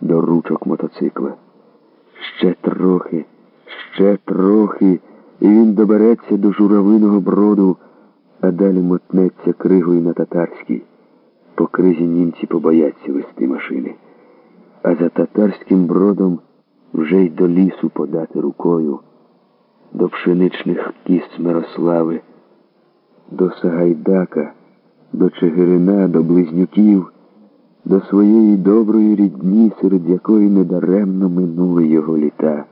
до ручок мотоцикла. Ще трохи, ще трохи, і він добереться до журавиного броду, а далі мотнеться кригою на татарській. По кризі німці побояться вести машини. А за татарським бродом вже й до лісу подати рукою, до пшеничних кіс Мирослави, до Сагайдака, до Чигирина, до Близнюків, до своєї доброї рідні, серед якої недаремно минули його літа.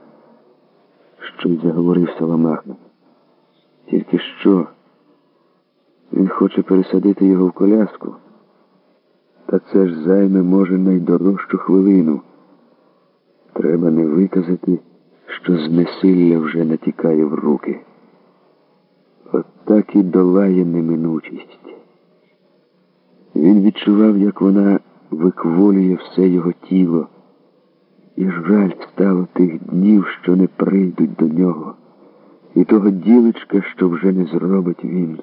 Щось заговорив Саламаха. Тільки що? Він хоче пересадити його в коляску. Та це ж займе, може, найдорожчу хвилину. Треба не виказати, що знесилля вже натікає в руки. От так і долає неминучість. Він відчував, як вона викволює все його тіло, і жаль стало тих днів, що не прийдуть до нього, і того ділечка, що вже не зробить він,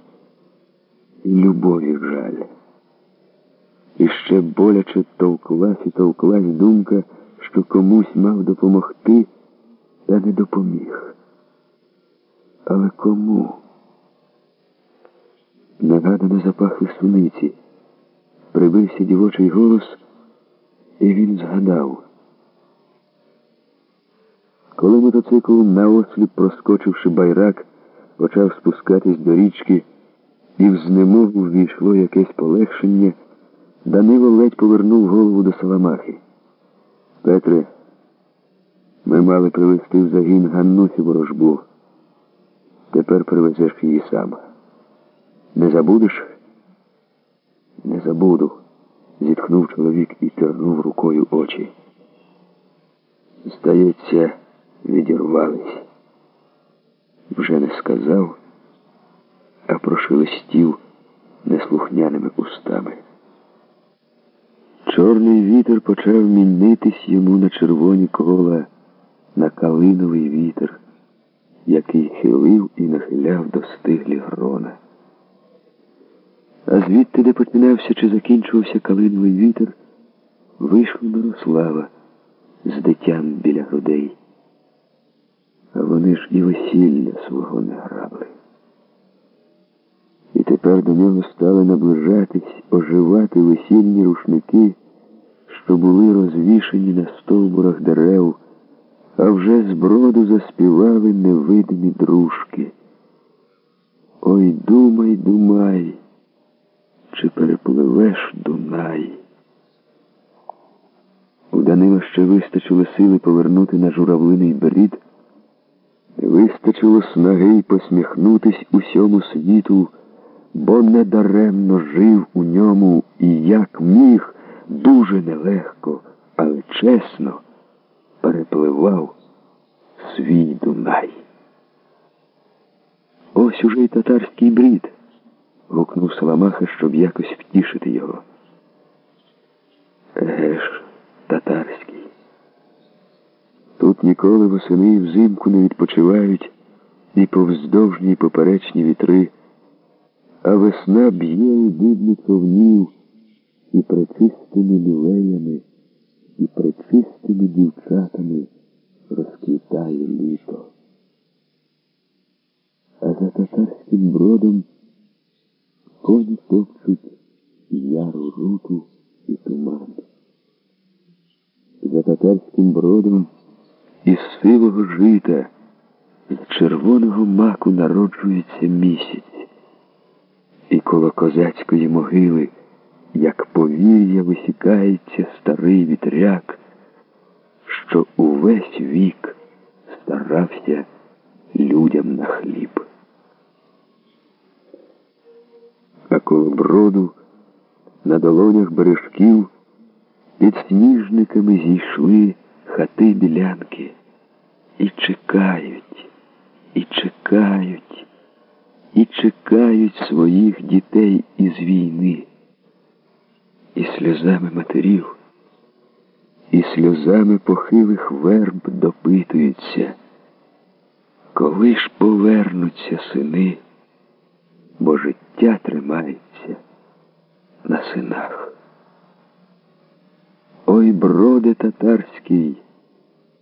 і любові жаль. І ще боляче товклась і товклась думка, що комусь мав допомогти, та не допоміг. Але кому? Нагадано запахли суниці. Прибився дівочий голос, і він згадав. Коли мотоцикл наосліп, проскочивши байрак, почав спускатись до річки, і в знемогу ввійшло якесь полегшення, Данило ледь повернув голову до Саламахи. Петре, ми мали привезти в загін Ганнусі ворожбу. Тепер привезеш її сам. Не забудеш? Не забуду, зітхнув чоловік і тернув рукою очі. Здається, відірвались. Вже не сказав, а прошелестів неслухняними устами. Чорний вітер почав мінитись йому на червоні кола, на калиновий вітер, який хилив і нахиляв до грона. А звідти, де починався чи закінчувався калиновий вітер, вийшла Мирослава з дитям біля грудей. А вони ж і весілля свого не грали. І тепер до нього стали наближатись, оживати весільні рушники, що були розвішені на стовбурах дерев, а вже з броду заспівали невидимі дружки. Ой, думай, думай, чи перепливеш Дунай. У Данила ще вистачило сили повернути на журавлиний брід, вистачило снаги й посміхнутись усьому світу бо недаремно жив у ньому і як міг дуже нелегко, але чесно перепливав свій Дунай. Ось уже й татарський брід, гукнув Саламаха, щоб якось втішити його. Еге ж, татарський. Тут ніколи восени і взимку не відпочивають і повздовжні і поперечні вітри а весна б'є у дивні човнів і причистими лілеями, і причистими дівчатами розквітає літо. А за татарським бродом топчуть яру руту і туман. За татарським бродом із сивого жита, з червоного маку народжується місяць і коло козацької могили, як повір'я висікається старий вітряк, що увесь вік старався людям на хліб. Коло броду на долонях бережків під сніжниками зійшли хати білянки і чекають, і чекають і чекають своїх дітей із війни, і сльозами матерів, і сльозами похилих верб допитуються, коли ж повернуться сини, життя тримається на синах. Ой, броде татарський,